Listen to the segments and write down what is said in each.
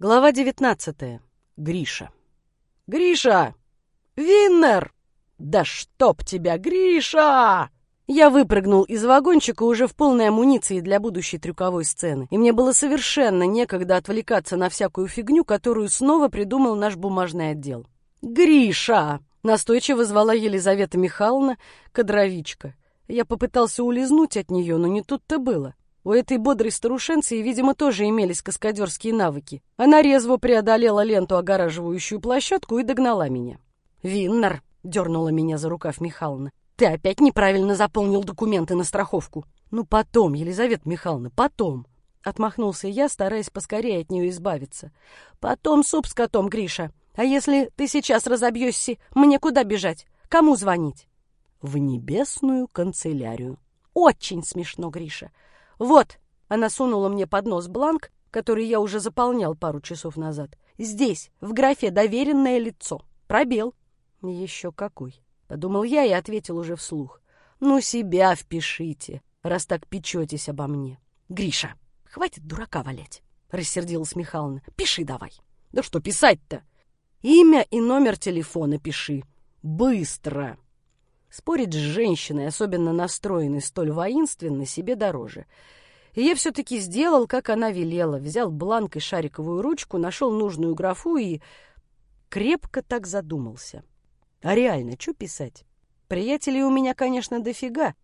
Глава девятнадцатая. Гриша. «Гриша! Виннер! Да чтоб тебя, Гриша!» Я выпрыгнул из вагончика уже в полной амуниции для будущей трюковой сцены, и мне было совершенно некогда отвлекаться на всякую фигню, которую снова придумал наш бумажный отдел. «Гриша!» — настойчиво звала Елизавета Михайловна, кадровичка. Я попытался улизнуть от нее, но не тут-то было. У этой бодрой старушенции, видимо, тоже имелись каскадерские навыки. Она резво преодолела ленту, огораживающую площадку, и догнала меня. «Виннер!» — дернула меня за рукав Михайловна. «Ты опять неправильно заполнил документы на страховку». «Ну, потом, Елизавета Михайловна, потом!» Отмахнулся я, стараясь поскорее от нее избавиться. «Потом суп с котом, Гриша. А если ты сейчас разобьешься, мне куда бежать? Кому звонить?» «В небесную канцелярию». «Очень смешно, Гриша. «Вот!» — она сунула мне под нос бланк, который я уже заполнял пару часов назад. «Здесь, в графе «Доверенное лицо». Пробел». «Еще какой!» — подумал я и ответил уже вслух. «Ну, себя впишите, раз так печетесь обо мне». «Гриша, хватит дурака валять!» — рассердилась Михайловна. «Пиши давай». «Да что писать-то?» «Имя и номер телефона пиши. Быстро!» Спорить с женщиной, особенно настроенной столь воинственно, себе дороже. И я все-таки сделал, как она велела. Взял бланк и шариковую ручку, нашел нужную графу и крепко так задумался. А реально, что писать? Приятелей у меня, конечно, дофига.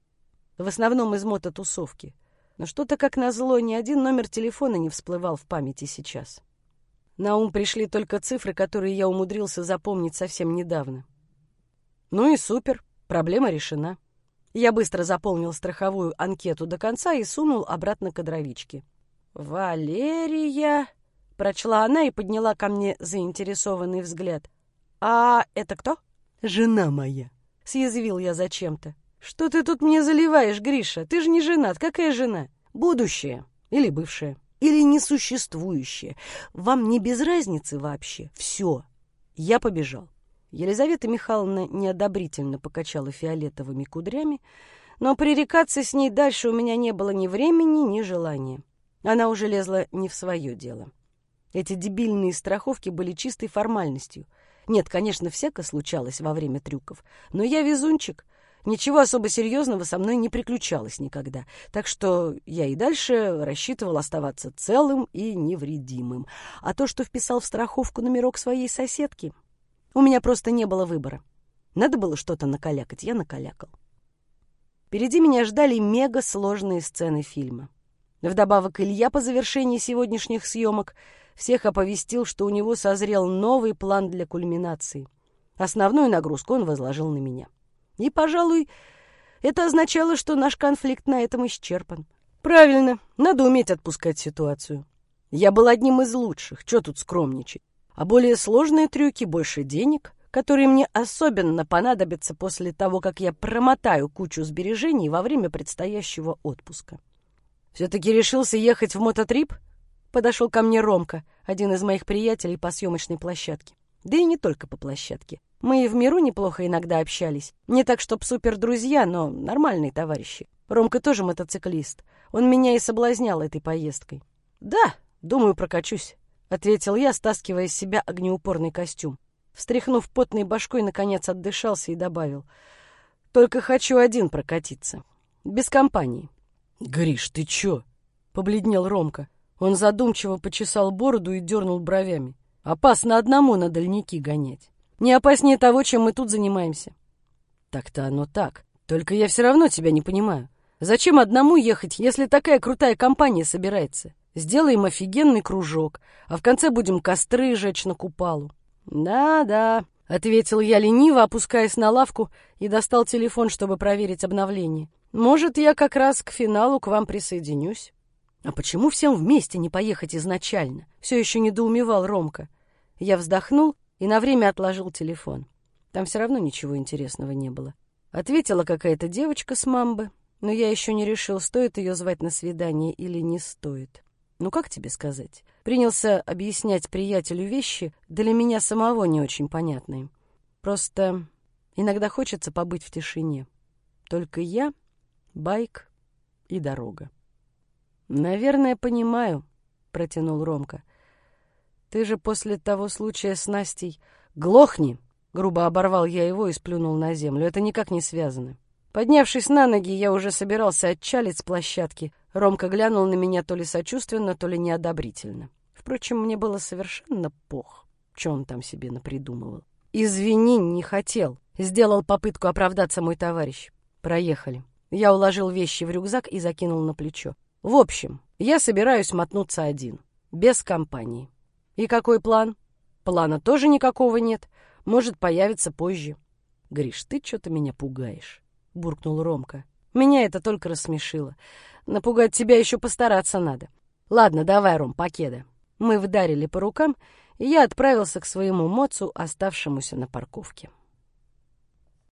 В основном из мототусовки. Но что-то, как назло, ни один номер телефона не всплывал в памяти сейчас. На ум пришли только цифры, которые я умудрился запомнить совсем недавно. Ну и супер. Проблема решена. Я быстро заполнил страховую анкету до конца и сунул обратно кадровички. «Валерия...» — прочла она и подняла ко мне заинтересованный взгляд. «А это кто?» «Жена моя», — съязвил я зачем-то. «Что ты тут мне заливаешь, Гриша? Ты же не женат. Какая жена? Будущее. Или бывшее. Или несуществующее. Вам не без разницы вообще. Все. Я побежал. Елизавета Михайловна неодобрительно покачала фиолетовыми кудрями, но пререкаться с ней дальше у меня не было ни времени, ни желания. Она уже лезла не в свое дело. Эти дебильные страховки были чистой формальностью. Нет, конечно, всяко случалось во время трюков, но я везунчик. Ничего особо серьезного со мной не приключалось никогда, так что я и дальше рассчитывал оставаться целым и невредимым. А то, что вписал в страховку номерок своей соседки, у меня просто не было выбора. Надо было что-то накалякать, я накалякал. Впереди меня ждали мега сложные сцены фильма. Вдобавок Илья по завершении сегодняшних съемок всех оповестил, что у него созрел новый план для кульминации. Основную нагрузку он возложил на меня. И, пожалуй, это означало, что наш конфликт на этом исчерпан. Правильно, надо уметь отпускать ситуацию. Я был одним из лучших, что тут скромничать а более сложные трюки больше денег, которые мне особенно понадобятся после того, как я промотаю кучу сбережений во время предстоящего отпуска. «Все-таки решился ехать в мототрип?» Подошел ко мне Ромка, один из моих приятелей по съемочной площадке. Да и не только по площадке. Мы и в миру неплохо иногда общались. Не так, чтоб супер друзья, но нормальные товарищи. Ромка тоже мотоциклист. Он меня и соблазнял этой поездкой. Да, думаю, прокачусь. — ответил я, стаскивая с себя огнеупорный костюм. Встряхнув потной башкой, наконец отдышался и добавил. «Только хочу один прокатиться. Без компании». «Гриш, ты чё?» — побледнел Ромка. Он задумчиво почесал бороду и дернул бровями. «Опасно одному на дальники гонять. Не опаснее того, чем мы тут занимаемся». «Так-то оно так. Только я все равно тебя не понимаю. Зачем одному ехать, если такая крутая компания собирается? Сделаем офигенный кружок, а в конце будем костры жечь на купалу. Да-да, ответил я лениво, опускаясь на лавку и достал телефон, чтобы проверить обновление. Может, я как раз к финалу к вам присоединюсь. А почему всем вместе не поехать изначально? Все еще недоумевал Ромка. Я вздохнул и на время отложил телефон. Там все равно ничего интересного не было. Ответила какая-то девочка с мамбы, но я еще не решил, стоит ее звать на свидание или не стоит. Ну, как тебе сказать? Принялся объяснять приятелю вещи, для меня самого не очень понятные. Просто иногда хочется побыть в тишине. Только я, байк и дорога. «Наверное, понимаю», — протянул Ромка. Ты же после того случая с Настей... Глохни! Грубо оборвал я его и сплюнул на землю. Это никак не связано. Поднявшись на ноги, я уже собирался отчалить с площадки. Ромка глянул на меня то ли сочувственно, то ли неодобрительно. Впрочем, мне было совершенно пох, что он там себе напридумывал. «Извини, не хотел», — сделал попытку оправдаться мой товарищ. «Проехали». Я уложил вещи в рюкзак и закинул на плечо. «В общем, я собираюсь мотнуться один, без компании. И какой план? Плана тоже никакого нет. Может, появится позже». «Гриш, ты что-то меня пугаешь», — буркнул Ромка. Меня это только рассмешило. Напугать тебя еще постараться надо. Ладно, давай, Ром, покеда. Мы вдарили по рукам, и я отправился к своему моцу, оставшемуся на парковке.